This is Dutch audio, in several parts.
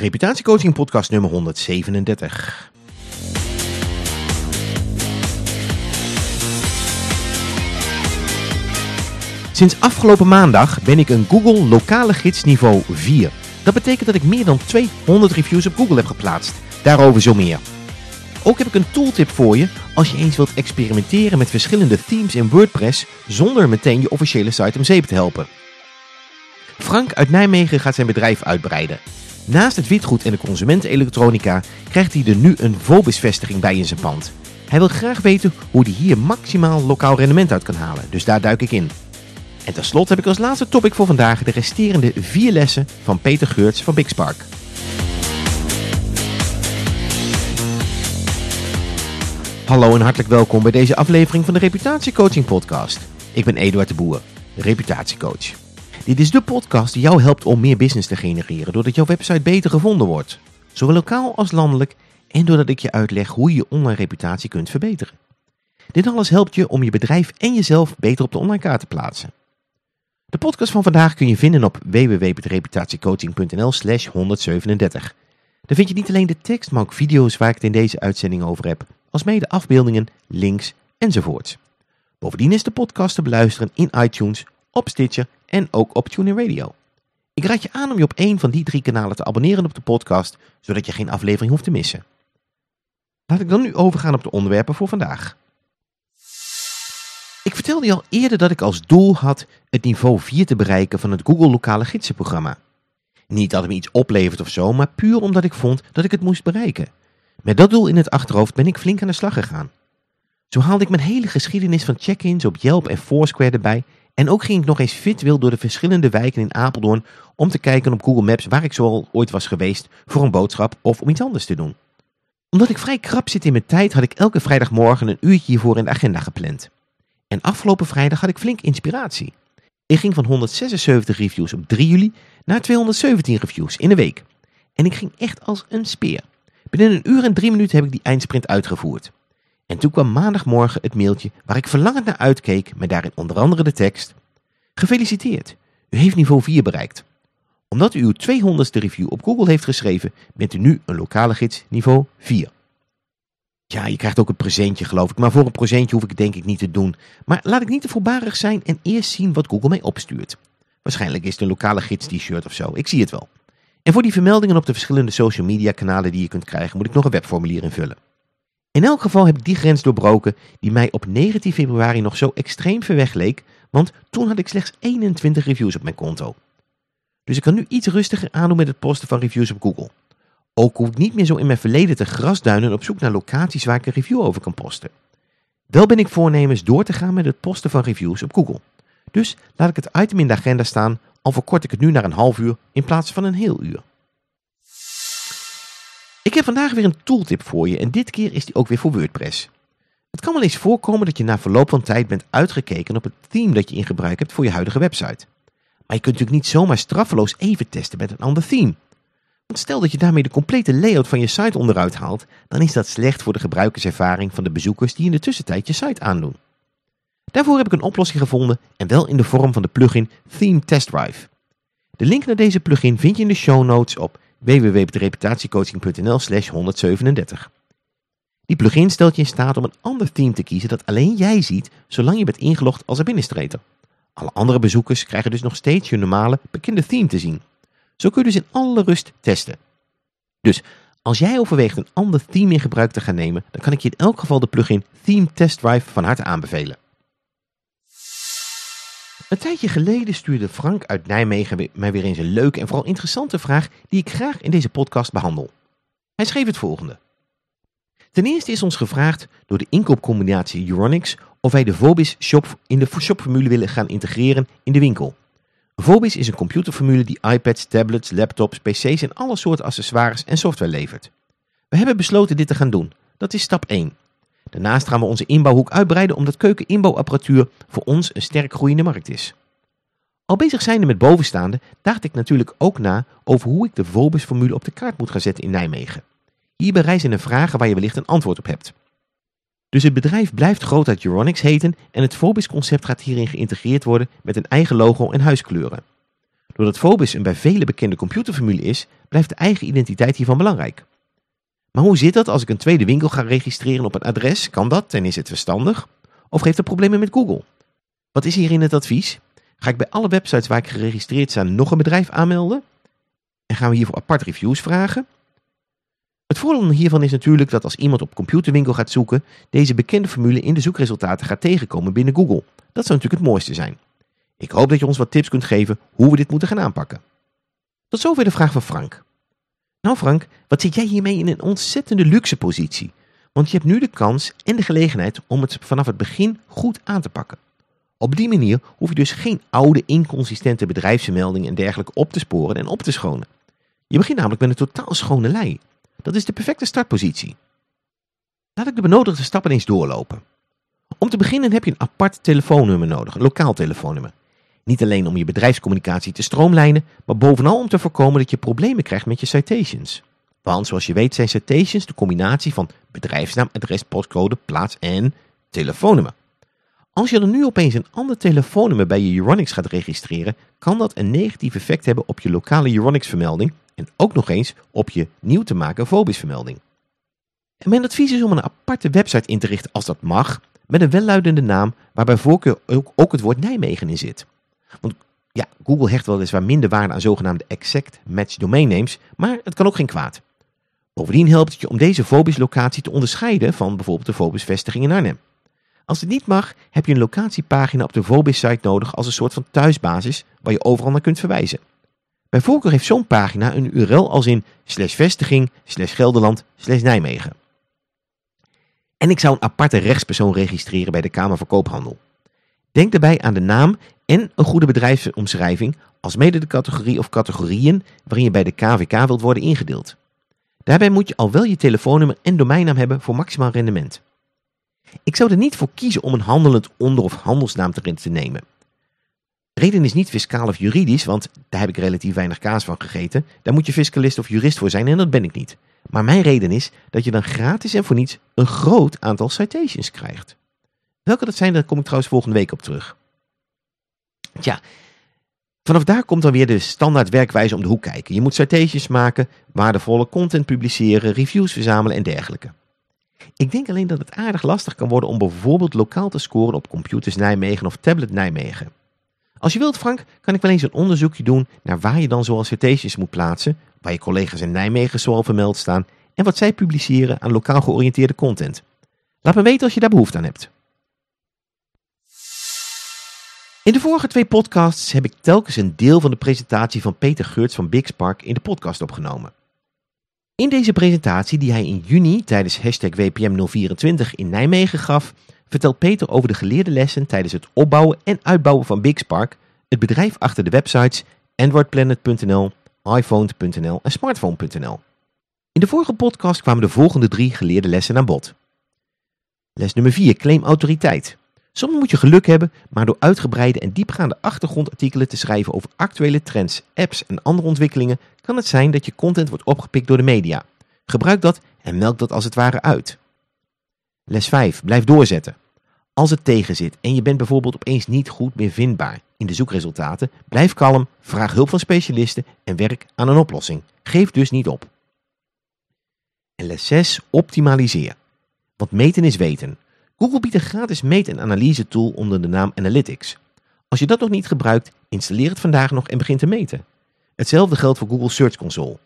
Reputatiecoaching podcast nummer 137. Sinds afgelopen maandag ben ik een Google lokale gids niveau 4. Dat betekent dat ik meer dan 200 reviews op Google heb geplaatst. Daarover zo meer. Ook heb ik een tooltip voor je als je eens wilt experimenteren met verschillende themes in WordPress zonder meteen je officiële site om zeep te helpen. Frank uit Nijmegen gaat zijn bedrijf uitbreiden. Naast het witgoed en de consumentenelektronica krijgt hij er nu een Vobis-vestiging bij in zijn pand. Hij wil graag weten hoe hij hier maximaal lokaal rendement uit kan halen, dus daar duik ik in. En tenslotte heb ik als laatste topic voor vandaag de resterende vier lessen van Peter Geurts van Big Spark. Hallo en hartelijk welkom bij deze aflevering van de Reputatiecoaching Podcast. Ik ben Eduard de Boer, reputatiecoach. Dit is de podcast die jou helpt om meer business te genereren doordat jouw website beter gevonden wordt. Zowel lokaal als landelijk en doordat ik je uitleg hoe je je online reputatie kunt verbeteren. Dit alles helpt je om je bedrijf en jezelf beter op de online kaart te plaatsen. De podcast van vandaag kun je vinden op www.reputatiecoaching.nl slash 137. Daar vind je niet alleen de tekst, maar ook video's waar ik het in deze uitzending over heb, als mede afbeeldingen, links enzovoort. Bovendien is de podcast te beluisteren in iTunes, op Stitcher en ook op TuneIn Radio. Ik raad je aan om je op één van die drie kanalen te abonneren op de podcast, zodat je geen aflevering hoeft te missen. Laat ik dan nu overgaan op de onderwerpen voor vandaag. Ik vertelde je al eerder dat ik als doel had het niveau 4 te bereiken van het Google Lokale Gidsenprogramma. Niet dat het me iets oplevert of zo, maar puur omdat ik vond dat ik het moest bereiken. Met dat doel in het achterhoofd ben ik flink aan de slag gegaan. Zo haalde ik mijn hele geschiedenis van check-ins op Yelp en Foursquare erbij en ook ging ik nog eens fit wil door de verschillende wijken in Apeldoorn om te kijken op Google Maps waar ik zoal ooit was geweest voor een boodschap of om iets anders te doen. Omdat ik vrij krap zit in mijn tijd had ik elke vrijdagmorgen een uurtje hiervoor in de agenda gepland. En afgelopen vrijdag had ik flink inspiratie. Ik ging van 176 reviews op 3 juli naar 217 reviews in een week. En ik ging echt als een speer. Binnen een uur en drie minuten heb ik die eindsprint uitgevoerd. En toen kwam maandagmorgen het mailtje waar ik verlangend naar uitkeek met daarin onder andere de tekst. Gefeliciteerd, u heeft niveau 4 bereikt. Omdat u uw 200ste review op Google heeft geschreven, bent u nu een lokale gids niveau 4. Ja, je krijgt ook een presentje geloof ik, maar voor een presentje hoef ik het denk ik niet te doen. Maar laat ik niet te voorbarig zijn en eerst zien wat Google mij opstuurt. Waarschijnlijk is het een lokale gids t-shirt of zo, ik zie het wel. En voor die vermeldingen op de verschillende social media kanalen die je kunt krijgen, moet ik nog een webformulier invullen. In elk geval heb ik die grens doorbroken die mij op 19 februari nog zo extreem ver weg leek, want toen had ik slechts 21 reviews op mijn konto. Dus ik kan nu iets rustiger aandoen met het posten van reviews op Google. Ook hoef ik niet meer zo in mijn verleden te grasduinen op zoek naar locaties waar ik een review over kan posten. Wel ben ik voornemens door te gaan met het posten van reviews op Google. Dus laat ik het item in de agenda staan, al verkort ik het nu naar een half uur in plaats van een heel uur. Ik heb vandaag weer een tooltip voor je en dit keer is die ook weer voor WordPress. Het kan wel eens voorkomen dat je na verloop van tijd bent uitgekeken op het theme dat je in gebruik hebt voor je huidige website. Maar je kunt natuurlijk niet zomaar straffeloos even testen met een ander theme. Want stel dat je daarmee de complete layout van je site onderuit haalt, dan is dat slecht voor de gebruikerservaring van de bezoekers die in de tussentijd je site aandoen. Daarvoor heb ik een oplossing gevonden en wel in de vorm van de plugin Theme Test Drive. De link naar deze plugin vind je in de show notes op www.reputatiecoaching.nl slash 137. Die plugin stelt je in staat om een ander theme te kiezen dat alleen jij ziet zolang je bent ingelogd als administrator. Alle andere bezoekers krijgen dus nog steeds je normale bekende theme te zien. Zo kun je dus in alle rust testen. Dus als jij overweegt een ander theme in gebruik te gaan nemen, dan kan ik je in elk geval de plugin Theme Test Drive van harte aanbevelen. Een tijdje geleden stuurde Frank uit Nijmegen mij weer eens een leuke en vooral interessante vraag die ik graag in deze podcast behandel. Hij schreef het volgende. Ten eerste is ons gevraagd door de inkoopcombinatie Euronics of wij de Vobis shop in de shopformule willen gaan integreren in de winkel. Vobis is een computerformule die iPads, tablets, laptops, pc's en alle soorten accessoires en software levert. We hebben besloten dit te gaan doen. Dat is stap 1. Daarnaast gaan we onze inbouwhoek uitbreiden omdat keukeninbouwapparatuur voor ons een sterk groeiende markt is. Al bezig zijnde met bovenstaande dacht ik natuurlijk ook na over hoe ik de Vobis-formule op de kaart moet gaan zetten in Nijmegen. Hierbij rijzen er vragen waar je wellicht een antwoord op hebt. Dus het bedrijf blijft groot uit Euronics heten en het Vobis concept gaat hierin geïntegreerd worden met een eigen logo en huiskleuren. Doordat Phobos een bij vele bekende computerformule is, blijft de eigen identiteit hiervan belangrijk. Maar hoe zit dat als ik een tweede winkel ga registreren op een adres? Kan dat en is het verstandig? Of geeft dat problemen met Google? Wat is hierin het advies? Ga ik bij alle websites waar ik geregistreerd sta nog een bedrijf aanmelden? En gaan we hiervoor apart reviews vragen? Het voordeel hiervan is natuurlijk dat als iemand op computerwinkel gaat zoeken, deze bekende formule in de zoekresultaten gaat tegenkomen binnen Google. Dat zou natuurlijk het mooiste zijn. Ik hoop dat je ons wat tips kunt geven hoe we dit moeten gaan aanpakken. Tot zover de vraag van Frank. Nou Frank, wat zit jij hiermee in een ontzettende luxe positie? Want je hebt nu de kans en de gelegenheid om het vanaf het begin goed aan te pakken. Op die manier hoef je dus geen oude, inconsistente bedrijfsmeldingen en dergelijke op te sporen en op te schonen. Je begint namelijk met een totaal schone lei. Dat is de perfecte startpositie. Laat ik de benodigde stappen eens doorlopen. Om te beginnen heb je een apart telefoonnummer nodig, een lokaal telefoonnummer. Niet alleen om je bedrijfscommunicatie te stroomlijnen, maar bovenal om te voorkomen dat je problemen krijgt met je citations. Want zoals je weet zijn citations de combinatie van bedrijfsnaam, adres, postcode, plaats en telefoonnummer. Als je dan nu opeens een ander telefoonnummer bij je Euronics gaat registreren, kan dat een negatief effect hebben op je lokale Euronics vermelding en ook nog eens op je nieuw te maken Vobis vermelding. En mijn advies is om een aparte website in te richten als dat mag, met een welluidende naam waar bij voorkeur ook het woord Nijmegen in zit. Want ja, Google hecht weliswaar minder waarde aan zogenaamde exact match domain names, maar het kan ook geen kwaad. Bovendien helpt het je om deze Vobis locatie te onderscheiden van bijvoorbeeld de Vobis vestiging in Arnhem. Als het niet mag, heb je een locatiepagina op de Vobis-site nodig als een soort van thuisbasis waar je overal naar kunt verwijzen. Bij voorkeur heeft zo'n pagina een URL als in slash vestiging, slash Gelderland, slash Nijmegen. En ik zou een aparte rechtspersoon registreren bij de Kamer van Koophandel. Denk daarbij aan de naam en een goede bedrijfsomschrijving, als mede de categorie of categorieën waarin je bij de KVK wilt worden ingedeeld. Daarbij moet je al wel je telefoonnummer en domeinnaam hebben voor maximaal rendement. Ik zou er niet voor kiezen om een handelend onder- of handelsnaam erin te nemen. Reden is niet fiscaal of juridisch, want daar heb ik relatief weinig kaas van gegeten. Daar moet je fiscalist of jurist voor zijn en dat ben ik niet. Maar mijn reden is dat je dan gratis en voor niets een groot aantal citations krijgt. Welke dat zijn, daar kom ik trouwens volgende week op terug. Tja, vanaf daar komt dan weer de standaard werkwijze om de hoek kijken. Je moet citations maken, waardevolle content publiceren, reviews verzamelen en dergelijke. Ik denk alleen dat het aardig lastig kan worden om bijvoorbeeld lokaal te scoren op Computers Nijmegen of Tablet Nijmegen. Als je wilt Frank, kan ik wel eens een onderzoekje doen naar waar je dan zoal citations moet plaatsen, waar je collega's in Nijmegen zoal vermeld staan en wat zij publiceren aan lokaal georiënteerde content. Laat me weten als je daar behoefte aan hebt. In de vorige twee podcasts heb ik telkens een deel van de presentatie van Peter Geurts van Bigspark in de podcast opgenomen. In deze presentatie die hij in juni tijdens hashtag WPM024 in Nijmegen gaf, vertelt Peter over de geleerde lessen tijdens het opbouwen en uitbouwen van Bigspark, het bedrijf achter de websites androidplanet.nl, iphone.nl en smartphone.nl. In de vorige podcast kwamen de volgende drie geleerde lessen aan bod. Les nummer 4, claim autoriteit. Soms moet je geluk hebben, maar door uitgebreide en diepgaande achtergrondartikelen te schrijven over actuele trends, apps en andere ontwikkelingen, kan het zijn dat je content wordt opgepikt door de media. Gebruik dat en melk dat als het ware uit. Les 5. Blijf doorzetten. Als het tegenzit en je bent bijvoorbeeld opeens niet goed meer vindbaar in de zoekresultaten, blijf kalm, vraag hulp van specialisten en werk aan een oplossing. Geef dus niet op. En les 6. Optimaliseer. Want meten is weten. Google biedt een gratis meet- en analyse tool onder de naam Analytics. Als je dat nog niet gebruikt, installeer het vandaag nog en begin te meten. Hetzelfde geldt voor Google Search Console.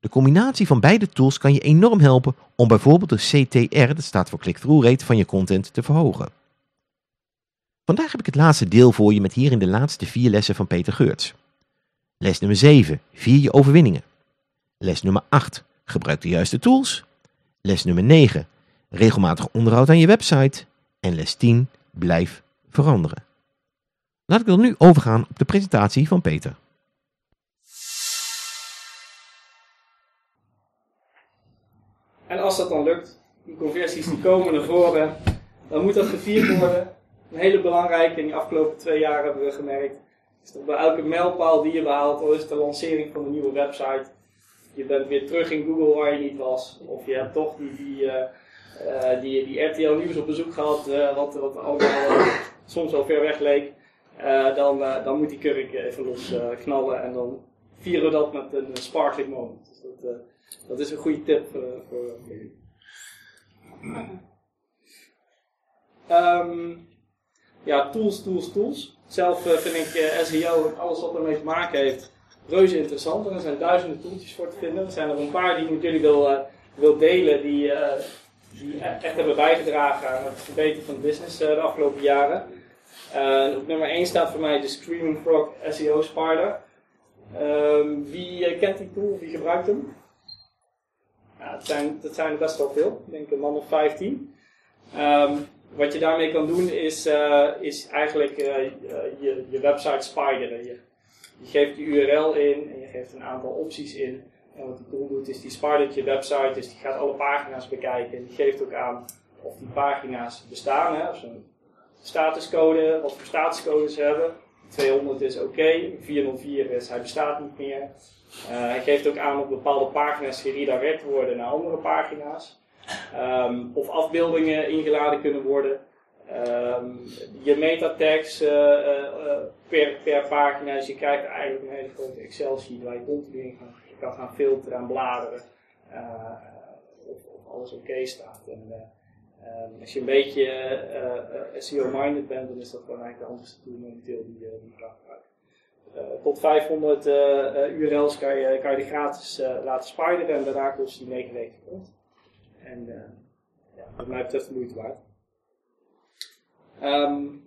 De combinatie van beide tools kan je enorm helpen om bijvoorbeeld de CTR, dat staat voor click-through rate, van je content te verhogen. Vandaag heb ik het laatste deel voor je met hierin de laatste vier lessen van Peter Geurts. Les nummer 7. Vier je overwinningen. Les nummer 8. Gebruik de juiste tools. Les nummer 9. Regelmatig onderhoud aan je website. En les 10. Blijf veranderen. Laat ik dan nu overgaan op de presentatie van Peter. En als dat dan lukt, die conversies die komen naar voren, dan moet dat gevierd worden. Een hele belangrijke in die afgelopen twee jaar hebben we gemerkt, is dat bij elke mijlpaal die je behaalt, al is het de lancering van een nieuwe website, je bent weer terug in Google waar je niet was, of je hebt toch die, die, uh, uh, die, die RTL Nieuws op bezoek gehad, uh, wat, wat allemaal soms wel ver weg leek. dan, dan moet die kurk even los knallen en dan vieren we dat met een sparkling moment. Dus dat, dat is een goede tip voor, jullie. Um, ja, tools, tools, tools. Zelf vind ik SEO en alles wat ermee te maken heeft reuze interessant. En er zijn duizenden toeltjes voor te vinden. Er zijn er een paar die ik met jullie wil, wil delen, die, die echt hebben bijgedragen aan het verbeteren van business de afgelopen jaren. op nummer 1 staat voor mij de Screaming Frog SEO Spider. Um, wie kent die tool? Wie gebruikt hem? Ja, zijn, dat zijn er best wel veel. Ik denk een man of 15. Um, wat je daarmee kan doen is, uh, is eigenlijk je, je website spideren. Je, je, geeft de URL in en je geeft een aantal opties in. En wat die tool doet is die spidert je website, dus die gaat alle pagina's bekijken. En die geeft ook aan of die pagina's bestaan. Hè, of een statuscode, wat voor statuscode ze hebben. 200 is oké, 404 is hij bestaat niet meer. Uh, hij geeft ook aan of bepaalde pagina's geredirect worden naar andere pagina's. Um, of afbeeldingen ingeladen kunnen worden. Um, je metatags uh, uh, per, per pagina, dus je krijgt eigenlijk een hele grote Excel-sheet waar je continu in kan, kan gaan filteren en bladeren. of, of, alles oké staat. En, um, als je een beetje SEO-minded bent, dan is dat gewoon eigenlijk de handigste tool momenteel die, je kan gebruiken. Uh, tot 500 uh, uh, URL's kan je, kan je die gratis laten spideren en daarna kost die 99 pond. En uh, ja, wat mij betreft de moeite waard. Um,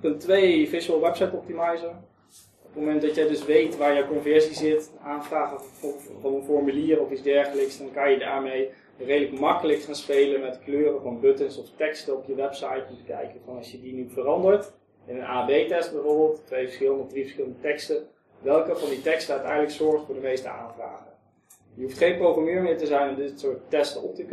punt 2, Visual Website Optimizer. Het moment dat jij dus weet waar jouw conversie zit, aanvragen van een formulier of iets dergelijks, dan kan je daarmee redelijk makkelijk gaan spelen met kleuren van buttons of teksten op je website. Om te kijken van als je die nu verandert, in een A-B-test bijvoorbeeld, twee verschillende drie verschillende teksten, welke van die teksten uiteindelijk zorgt voor de meeste aanvragen. Je hoeft geen programmeur meer te zijn om dit soort testen op te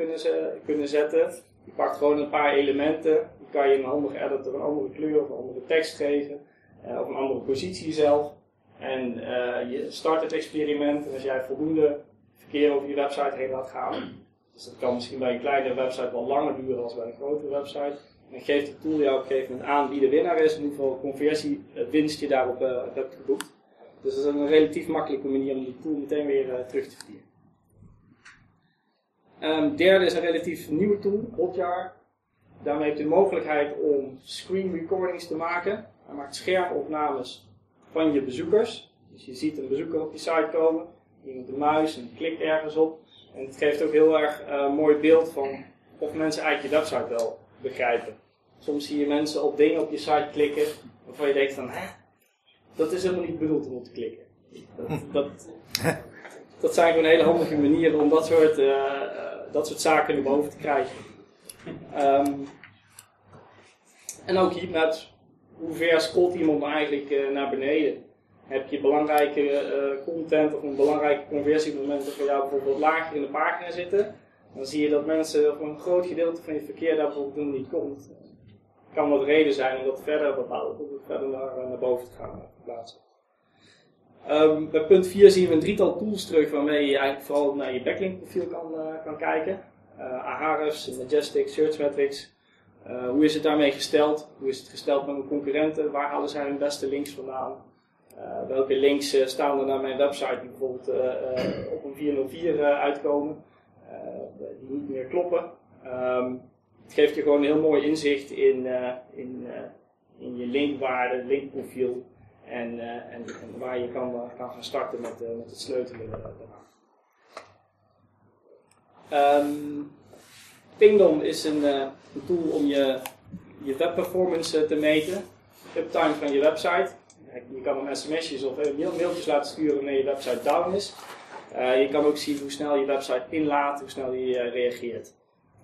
kunnen, zetten. Je pakt gewoon een paar elementen. Die kan je een handige editor een andere kleur of een andere tekst geven. Uh, of een andere positie zelf. En uh, je start het experiment. En als jij voldoende verkeer over je website heen laat gaan. Dus dat kan misschien bij een kleine website wel langer duren als bij een grotere website. Dan geeft de tool jou op een gegeven moment aan wie de winnaar is. En hoeveel conversiewinst je daarop uh, hebt geboekt. Dus dat is een relatief makkelijke manier om die tool meteen weer terug te verdienen. Um, derde is een relatief nieuwe tool, Hotjar. Daarmee heeft u de mogelijkheid om screen recordings te maken. Hij maakt schermopnames van je bezoekers. Dus je ziet een bezoeker op je site komen, iemand de muis en klikt ergens op. En het geeft ook heel erg uh, een mooi beeld van of mensen eigenlijk je website wel begrijpen. Soms zie je mensen op dingen op je site klikken waarvan je denkt van, hè, dat is helemaal niet bedoeld om op te klikken. Dat, dat, dat zijn gewoon hele handige manieren om dat soort, uh, dat soort zaken naar boven te krijgen. Um, en ook heatmaps. Hoe ver scrolt iemand eigenlijk uh, naar beneden? Heb je belangrijke uh, content of een belangrijke conversiemomenten voor jou bijvoorbeeld lager in de pagina zitten? Dan zie je dat mensen voor een groot gedeelte van je verkeer daar bijvoorbeeld niet komt. Kan dat reden zijn om dat verder bepaalde, verder naar, naar boven te gaan plaatsen. Um, bij punt 4 zien we een drietal tools terug waarmee je eigenlijk vooral naar je backlink profiel kan, kan kijken. Uh, Ahrefs, Majestic, Searchmetrics. Uh, hoe is het daarmee gesteld? Hoe is het gesteld met mijn concurrenten? Waar halen zij hun beste links vandaan? welke links staan er naar mijn website die bijvoorbeeld op een 404 uitkomen? die niet meer kloppen. Um, het geeft je gewoon een heel mooi inzicht in, in, in je linkwaarde, linkprofiel. En, en, en, waar je kan, kan gaan starten met, met het sleutelen daaraan. Um, Pingdom is een, een, tool om je, je webperformance te meten. Uptime van je website. Je kan hem sms'jes of mailtjes laten sturen wanneer je website down is. je kan ook zien hoe snel je website inlaat, hoe snel die reageert.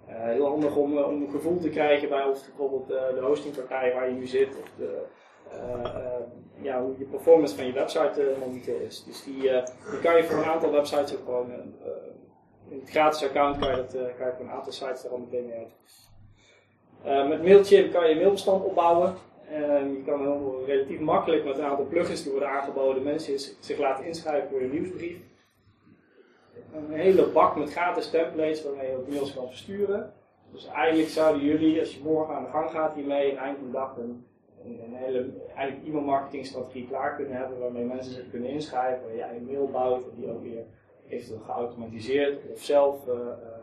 heel handig om, om een gevoel te krijgen bij of bijvoorbeeld de hostingpartij waar je nu zit, of de, ja, hoe je performance van je website momenteel is. Dus die, die kan je voor een aantal websites ook gewoon, in het gratis account kan je, dat, kan je een aantal sites daar al meteen mee uit. met Mailchimp kan je een mailbestand opbouwen. je kan heel, relatief makkelijk met een aantal plugins die worden aangeboden mensen zich laten inschrijven voor je nieuwsbrief. Een hele bak met gratis templates waarmee je ook mails kan versturen. Dus eigenlijk zouden jullie, als je morgen aan de gang gaat hiermee, eind van de dag een een, een hele e-mail strategie klaar kunnen hebben waarmee mensen zich kunnen inschrijven, waar je een mail bouwt en die ook weer eventueel geautomatiseerd of zelf uh,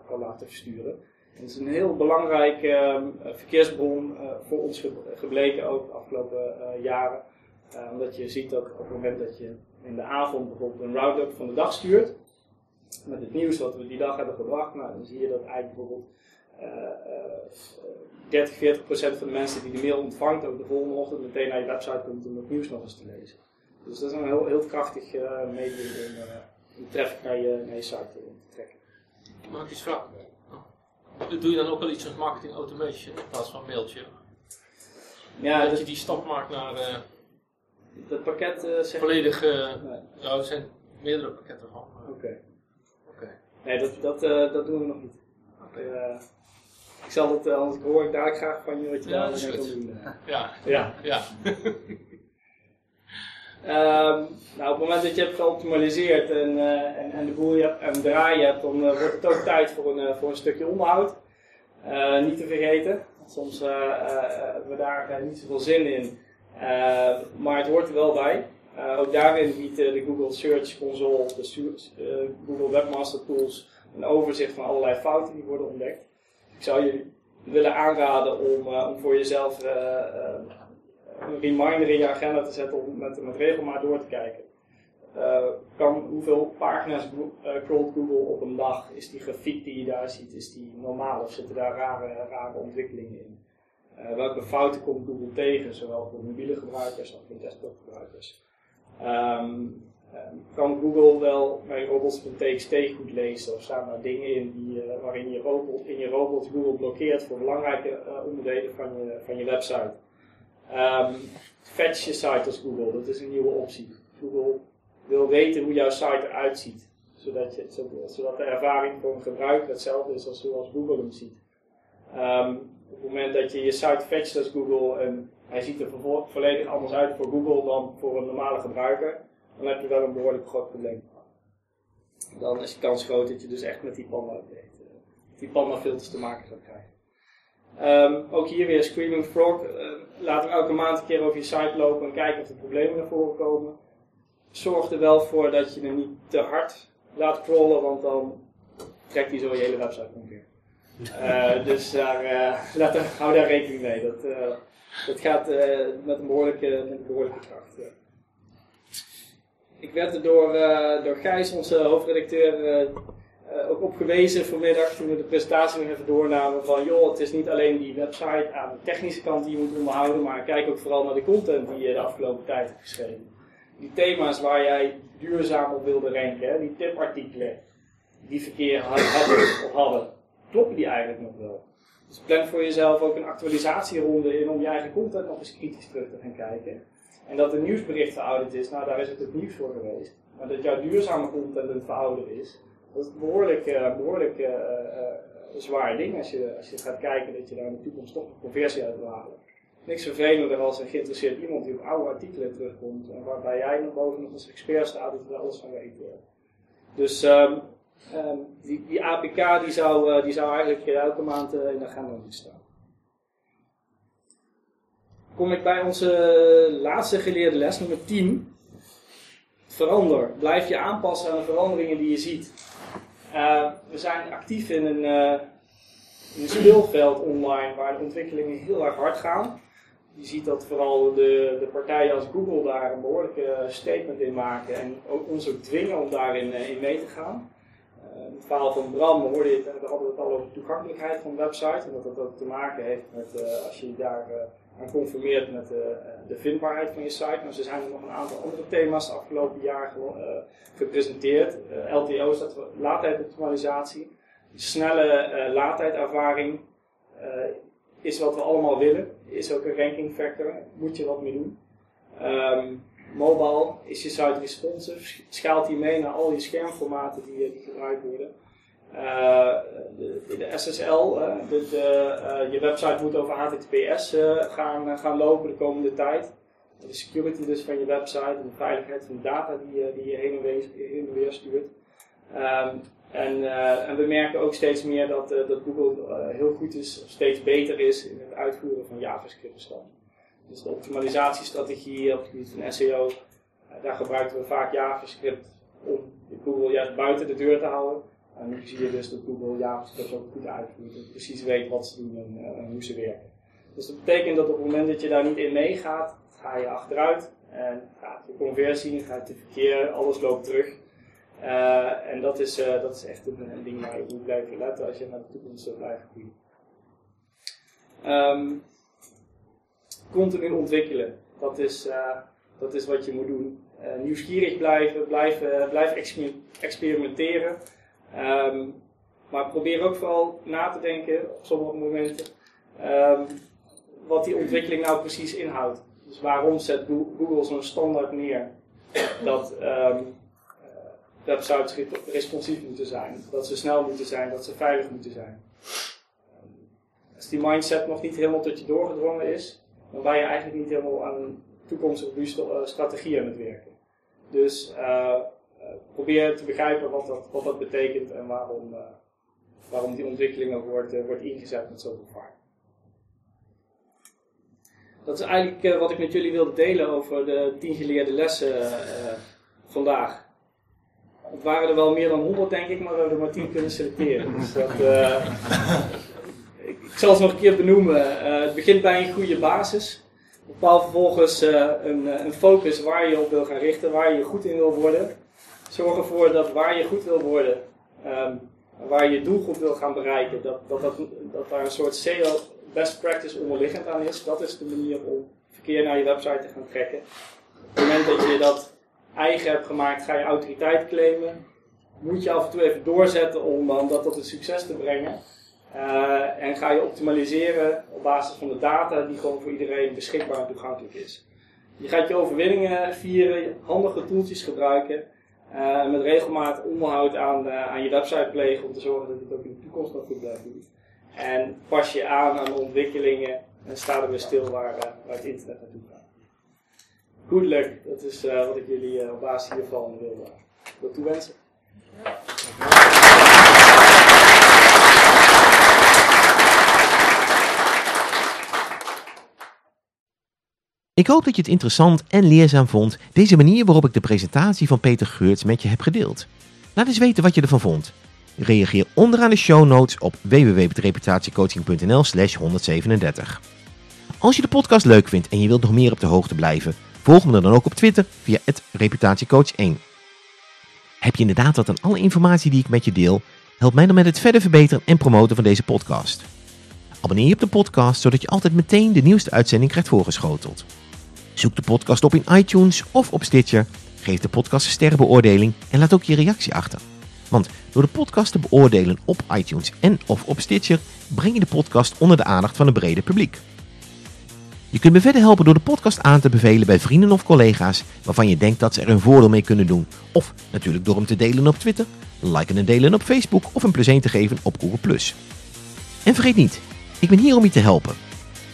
kan laten versturen. Het is een heel belangrijke uh, verkeersbron uh, voor ons gebleken ook de afgelopen jaren. omdat je ziet dat op het moment dat je in de avond bijvoorbeeld een roundup van de dag stuurt, met het nieuws wat we die dag hebben gebracht, nou, dan zie je dat eigenlijk bijvoorbeeld 30, 40 procent van de mensen die de mail ontvangt ook de volgende ochtend meteen naar je website komt om het nieuws nog eens te lezen. Dus dat is een heel, heel krachtig uh, medium om traffic naar je, naar je site te, trekken. Mag ik iets vragen? Doe je dan ook wel iets met marketing automation in plaats van mailtje? Ja, dat, dat je die stap maakt naar... Uh, dat pakket uh, volledig... Uh, nee. Ja, er zijn meerdere pakketten van. Oké. Okay. Okay. Nee, dat, dat, dat doen we nog niet. Okay. Ik zal het, anders hoor ik daar graag van je wat je ja, daar wil doen. Ja. Ja. ja. um, nou, op het moment dat je hebt geoptimaliseerd en, uh, en, en, de boel je hebt, en draaien hebt, dan uh, wordt het ook tijd voor een, voor een stukje onderhoud. niet te vergeten. Soms hebben we daar niet zoveel zin in. maar het hoort er wel bij. ook daarin biedt de Google Search Console, de Google Webmaster Tools, een overzicht van allerlei fouten die worden ontdekt ik zou je willen aanraden om, om voor jezelf een reminder in je agenda te zetten om met, met regelmaat door te kijken. kan, hoeveel pagina's crawlt Google op een dag? Is die grafiek die je daar ziet, is die normaal of zitten daar rare, rare ontwikkelingen in? welke fouten komt Google tegen, zowel voor mobiele gebruikers als voor desktopgebruikers? Um, Ehm, kan Google wel mijn robots.txt goed lezen? Of staan daar dingen in die, waarin je robot, in je robot Google blokkeert voor belangrijke onderdelen van je, van je website? Um, fetch je site als Google, dat is een nieuwe optie. Google wil weten hoe jouw site eruit ziet, zodat, je, zodat de ervaring voor een gebruiker hetzelfde is als zoals Google hem ziet. Um, op het moment dat je je site fetcht als Google en hij ziet er volledig anders uit voor Google dan voor een normale gebruiker, dan heb je wel een behoorlijk groot probleem. Dan is de kans groot dat je dus echt met die panda, die panda filters te maken gaat krijgen. Um, ook hier weer Screaming Frog. Uh, laat er elke maand een keer over je site lopen en kijken of er problemen naar voren komen. Zorg er wel voor dat je hem niet te hard laat crawlen, want dan trekt hij zo je hele website omkeer. Uh, dus daar, er, hou daar rekening mee. Dat, uh, dat gaat met, een behoorlijke, met behoorlijke kracht ik werd er door, door Gijs, onze hoofdredacteur, uh, ook op gewezen vanmiddag toen we de presentatie nog even doornamen van joh, het is niet alleen die website aan de technische kant die je moet onderhouden, maar kijk ook vooral naar de content die je de afgelopen tijd hebt geschreven. Die thema's waar jij duurzaam op wilde ranken, die tipartikelen die verkeer hadden of hadden, kloppen die eigenlijk nog wel? Dus plan voor jezelf ook een actualisatieronde in om je eigen content nog eens kritisch terug te gaan kijken. En dat een nieuwsbericht verouderd is, nou daar is het het nieuws voor geweest. Maar dat jouw duurzame content verouderd is, dat is behoorlijk, uh, behoorlijk uh, uh, zwaar ding als je, als je gaat kijken dat je daar in de toekomst toch een conversie uit wil halen. Niks vervelender als een geïnteresseerd iemand die op oude artikelen terugkomt en waarbij jij nog boven nog als expert staat je er alles van weet. Dus um, um, die, die APK die zou, die zou eigenlijk elke maand in de agenda moeten staan kom ik bij onze laatste geleerde les, nummer 10. Verander. Blijf je aanpassen aan de veranderingen die je ziet. Uh, we zijn actief in een, uh, in speelveld online waar de ontwikkelingen heel erg hard gaan. Je ziet dat vooral de, de partijen als Google daar een behoorlijke statement in maken en ook ons ook dwingen om daarin uh, in mee te gaan. het verhaal van Bram hoorde je, we hadden het al over toegankelijkheid van websites en dat dat ook te maken heeft met als je daar en conformeert met de, de, vindbaarheid van je site. Maar er zijn nog een aantal andere thema's afgelopen jaar uh, gepresenteerd. Eh, LTO staat voor laadtijdoptimalisatie. Snelle laadtijdervaring is wat we allemaal willen. Is ook een ranking factor. Moet je wat mee doen. Um, mobile is je site responsive. Schaalt hij mee naar al je schermformaten die, die gebruikt worden. Uh, de, de, SSL, de, de, uh, je website moet over HTTPS gaan, gaan lopen de komende tijd. De security dus van je website en de veiligheid van de data die, die je heen en, weer, stuurt. Um, en, en, we merken ook steeds meer dat, dat Google heel goed is, of steeds beter is in het uitvoeren van JavaScript bestanden. Dus de optimalisatiestrategie op het gebied van SEO, daar gebruiken we vaak JavaScript om Google juist buiten de deur te houden. En nu zie je dus dat Google JavaScript ook goed uitvoert en precies weet wat ze doen en, hoe ze werken. Dus dat betekent dat op het moment dat je daar niet in meegaat, ga je achteruit en gaat je conversie, gaat je verkeer, alles loopt terug. Uh, en dat is, uh, dat is echt een, ding waar je moet blijven letten als je naar de toekomst wil blijven groeien. Um, continu ontwikkelen, dat is, dat is wat je moet doen. nieuwsgierig blijven, blijf, blijf experimenteren. Um, maar probeer ook vooral na te denken op sommige momenten um, wat die ontwikkeling nou precies inhoudt. Dus waarom zet Google zo'n standaard neer dat um, websites responsief moeten zijn, dat ze snel moeten zijn, dat ze veilig moeten zijn. Als die mindset nog niet helemaal tot je doorgedrongen is, dan ben je eigenlijk niet helemaal aan een toekomstrobuuste uh, strategie aan het werken. Dus uh, probeer te begrijpen wat dat, wat dat betekent en waarom, uh, waarom die ontwikkelingen wordt, wordt ingezet met zoveel vaart. Dat is eigenlijk wat ik met jullie wilde delen over de 10 geleerde lessen vandaag. Het waren er wel meer dan 100 denk ik, maar we hebben er maar 10 kunnen selecteren. Dus dat, ik, zal het nog een keer benoemen. Het begint bij een goede basis. Bepaal vervolgens een, een, focus waar je op wil gaan richten, waar je goed in wil worden. Zorg ervoor dat waar je goed wil worden, um, waar je doelgroep wil gaan bereiken, dat, dat, dat, daar een soort SEO best practice onderliggend aan is. Dat is de manier om verkeer naar je website te gaan trekken. Op het moment dat je dat eigen hebt gemaakt, ga je autoriteit claimen. Moet je af en toe even doorzetten om, om dat tot een succes te brengen. Uh, en ga je optimaliseren op basis van de data die gewoon voor iedereen beschikbaar en toegankelijk is. Je gaat je overwinningen vieren, handige toeltjes gebruiken. Uh, met regelmaat onderhoud aan, uh, aan je website plegen om te zorgen dat het ook in de toekomst nog goed blijft. En pas je aan aan de ontwikkelingen en sta er weer stil waar, waar het internet naartoe gaat good luck. Dat is wat ik jullie op basis hiervan wil, wil toewensen. Ik hoop dat je het interessant en leerzaam vond, deze manier waarop ik de presentatie van Peter Geurts met je heb gedeeld. Laat eens weten wat je ervan vond. Reageer onderaan de show notes op www.reputatiecoaching.nl slash 137. Als je de podcast leuk vindt en je wilt nog meer op de hoogte blijven, Volg me dan ook op Twitter via het reputatiecoach1. Heb je inderdaad wat aan alle informatie die ik met je deel? Help mij dan met het verder verbeteren en promoten van deze podcast. Abonneer je op de podcast zodat je altijd meteen de nieuwste uitzending krijgt voorgeschoteld. Zoek de podcast op in iTunes of op Stitcher. Geef de podcast een sterrenbeoordeling en laat ook je reactie achter. Want door de podcast te beoordelen op iTunes en of op Stitcher breng je de podcast onder de aandacht van een brede publiek. Je kunt me verder helpen door de podcast aan te bevelen bij vrienden of collega's waarvan je denkt dat ze er een voordeel mee kunnen doen. Of natuurlijk door hem te delen op Twitter, liken en delen op Facebook of een plus 1 te geven op Google+. En vergeet niet, ik ben hier om je te helpen.